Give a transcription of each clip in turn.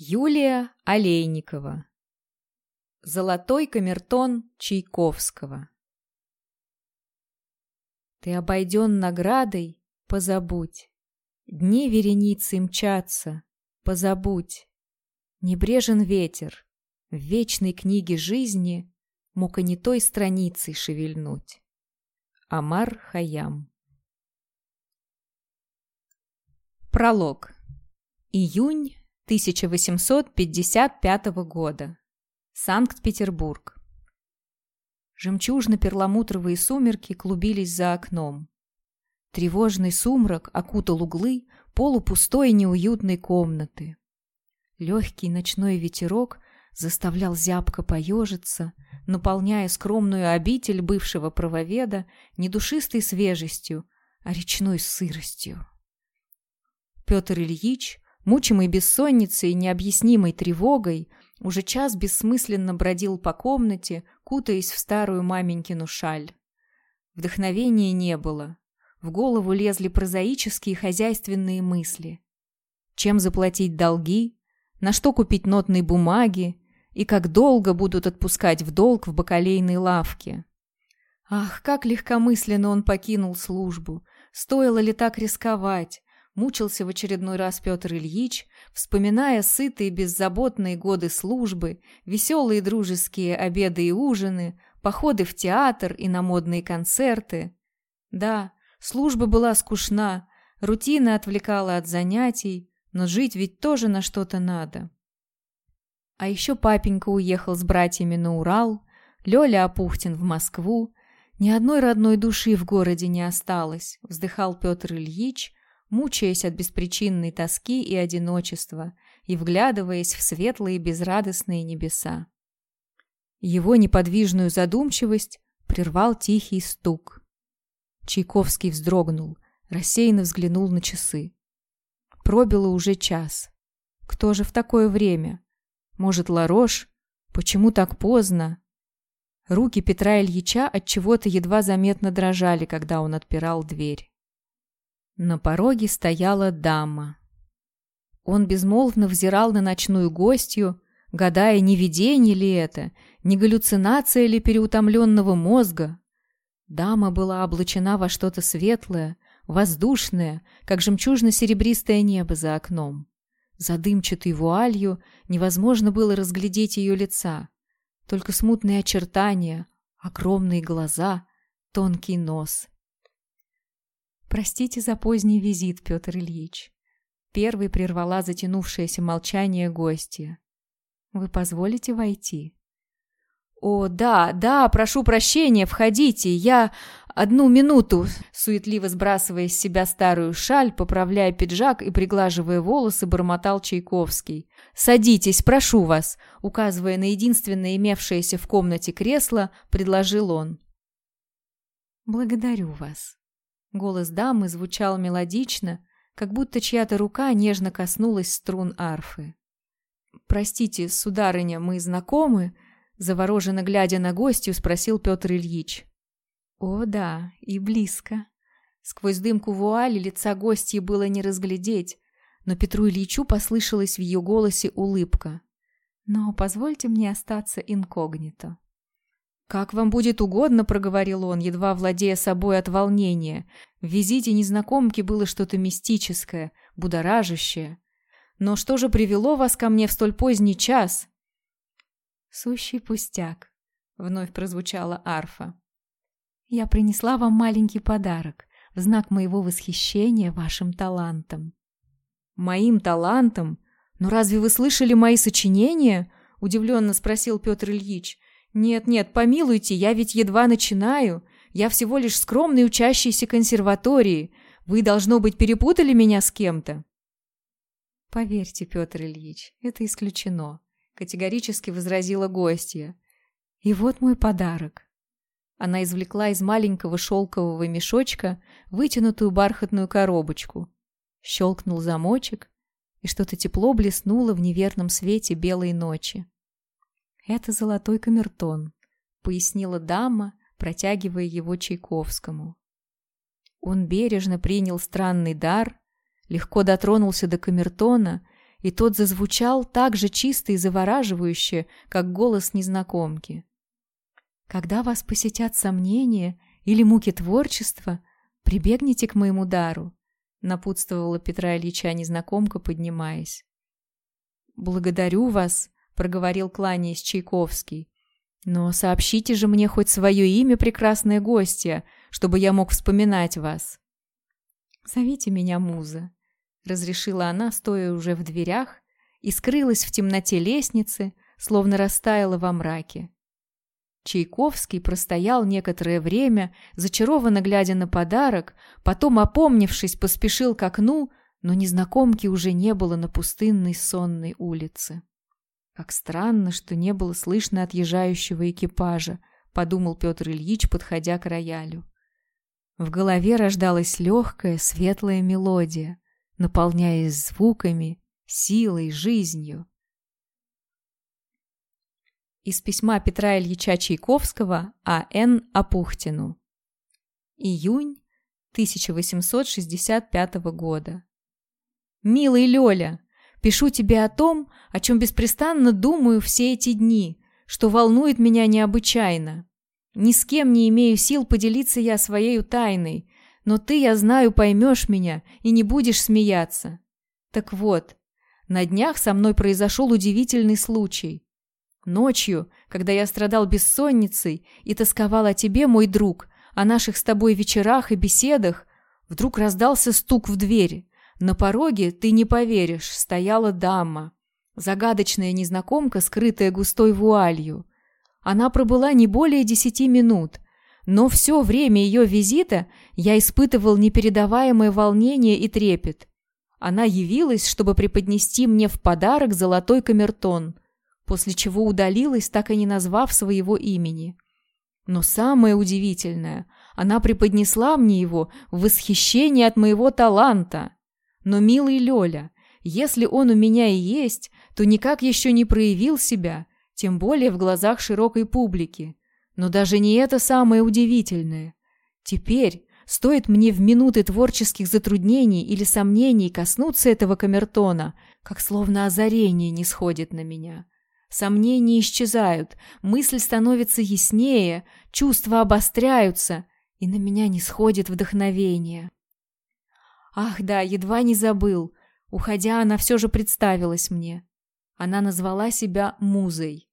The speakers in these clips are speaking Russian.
Юлия Олейникова Золотой камертон Чайковского Ты обойден наградой, позабудь. Дни вереницы мчатся, позабудь. Небрежен ветер, в вечной книге жизни Мог и не той страницей шевельнуть. Амар Хаям Пролог Июнь 1855 года. Санкт-Петербург. Жемчужно-перламутровые сумерки клубились за окном. Тревожный сумрак окутал углы полупустой неуютной комнаты. Легкий ночной ветерок заставлял зябко поежиться, наполняя скромную обитель бывшего правоведа не душистой свежестью, а речной сыростью. Петр Ильич Мучимый бессонницей и необъяснимой тревогой, уже час бессмысленно бродил по комнате, кутаясь в старую маменькину шаль. Вдохновения не было. В голову лезли прозаические хозяйственные мысли. Чем заплатить долги, на что купить нотные бумаги и как долго будут отпускать в долг в бакалейной лавке. Ах, как легкомысленно он покинул службу! Стоило ли так рисковать? Мучился в очередной раз Петр Ильич, вспоминая сытые беззаботные годы службы, веселые дружеские обеды и ужины, походы в театр и на модные концерты. Да, служба была скучна, рутина отвлекала от занятий, но жить ведь тоже на что-то надо. А еще папенька уехал с братьями на Урал, Лёля Апухтин в Москву. Ни одной родной души в городе не осталось, вздыхал Петр Ильич, мучаясь от беспричинной тоски и одиночества и вглядываясь в светлые безрадостные небеса. Его неподвижную задумчивость прервал тихий стук. Чайковский вздрогнул, рассеянно взглянул на часы. Пробило уже час. Кто же в такое время? Может, Ларош? Почему так поздно? Руки Петра Ильича от чего-то едва заметно дрожали, когда он отпирал дверь. На пороге стояла дама. Он безмолвно взирал на ночную гостью, гадая, не видение ли это, не галлюцинация ли переутомленного мозга. Дама была облачена во что-то светлое, воздушное, как жемчужно-серебристое небо за окном. За дымчатой вуалью невозможно было разглядеть ее лица, только смутные очертания, огромные глаза, тонкий нос. «Простите за поздний визит, Петр Ильич». Первый прервала затянувшееся молчание гостья. «Вы позволите войти?» «О, да, да, прошу прощения, входите, я... Одну минуту!» Суетливо сбрасывая с себя старую шаль, поправляя пиджак и приглаживая волосы, бормотал Чайковский. «Садитесь, прошу вас!» Указывая на единственное имевшееся в комнате кресло, предложил он. «Благодарю вас», Голос дамы звучал мелодично, как будто чья-то рука нежно коснулась струн арфы. «Простите, сударыня, мы знакомы?» Завороженно глядя на гостью, спросил Петр Ильич. «О, да, и близко». Сквозь дымку вуали лица гостьи было не разглядеть, но Петру Ильичу послышалась в ее голосе улыбка. «Но позвольте мне остаться инкогнито». «Как вам будет угодно», — проговорил он, едва владея собой от волнения. В визите незнакомки было что-то мистическое, будоражащее. «Но что же привело вас ко мне в столь поздний час?» «Сущий пустяк», — вновь прозвучала арфа. «Я принесла вам маленький подарок в знак моего восхищения вашим талантом». «Моим талантом? Но разве вы слышали мои сочинения?» — удивленно спросил Петр Ильич. «Нет-нет, помилуйте, я ведь едва начинаю. Я всего лишь скромный учащийся консерватории. Вы, должно быть, перепутали меня с кем-то». «Поверьте, Петр Ильич, это исключено», — категорически возразила гостья. «И вот мой подарок». Она извлекла из маленького шелкового мешочка вытянутую бархатную коробочку. Щелкнул замочек, и что-то тепло блеснуло в неверном свете белой ночи. «Это золотой камертон», — пояснила дама, протягивая его Чайковскому. Он бережно принял странный дар, легко дотронулся до камертона и тот зазвучал так же чисто и завораживающе, как голос незнакомки. «Когда вас посетят сомнения или муки творчества, прибегните к моему дару», напутствовала Петра Ильича незнакомка, поднимаясь. «Благодарю вас», — проговорил кланяясь Чайковский. «Но сообщите же мне хоть свое имя, прекрасная гостья, чтобы я мог вспоминать вас». «Зовите меня Муза», — разрешила она, стоя уже в дверях, и скрылась в темноте лестницы, словно растаяла во мраке. Чайковский простоял некоторое время, зачарованно глядя на подарок, потом, опомнившись, поспешил к окну, но незнакомки уже не было на пустынной сонной улице. «Как странно, что не было слышно отъезжающего экипажа», — подумал Петр Ильич, подходя к роялю. В голове рождалась легкая, светлая мелодия, наполняясь звуками, силой, жизнью. Из письма Петра Ильича Чайковского А.Н. Апухтину. Июнь 1865 года. «Милый Лёля, пишу тебе о том, о чем беспрестанно думаю все эти дни, что волнует меня необычайно. Ни с кем не имею сил поделиться я своей тайной, но ты, я знаю, поймешь меня и не будешь смеяться. Так вот, на днях со мной произошел удивительный случай. Ночью, когда я страдал бессонницей и тосковал о тебе, мой друг, о наших с тобой вечерах и беседах, вдруг раздался стук в дверь. На пороге, ты не поверишь, стояла дама. Загадочная незнакомка, скрытая густой вуалью. Она пробыла не более десяти минут, но все время ее визита я испытывал непередаваемое волнение и трепет. Она явилась, чтобы преподнести мне в подарок золотой камертон, после чего удалилась, так и не назвав своего имени. Но самое удивительное, она преподнесла мне его в восхищении от моего таланта. Но, милый Лёля, если он у меня и есть, то никак еще не проявил себя – тем более в глазах широкой публики. Но даже не это самое удивительное. Теперь, стоит мне в минуты творческих затруднений или сомнений коснуться этого камертона, как словно озарение не сходит на меня. Сомнения исчезают, мысль становится яснее, чувства обостряются, и на меня не сходит вдохновение. Ах да, едва не забыл. Уходя, она все же представилась мне. Она назвала себя Музой.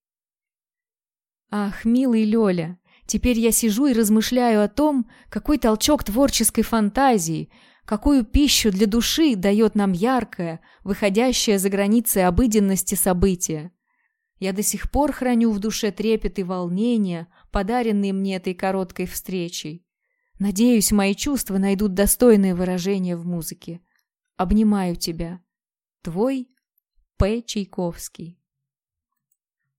Ах, милый Лёля, теперь я сижу и размышляю о том, какой толчок творческой фантазии, какую пищу для души дает нам яркое, выходящее за границы обыденности событие. Я до сих пор храню в душе трепет и волнение, подаренные мне этой короткой встречей. Надеюсь, мои чувства найдут достойное выражение в музыке. Обнимаю тебя. Твой П. Чайковский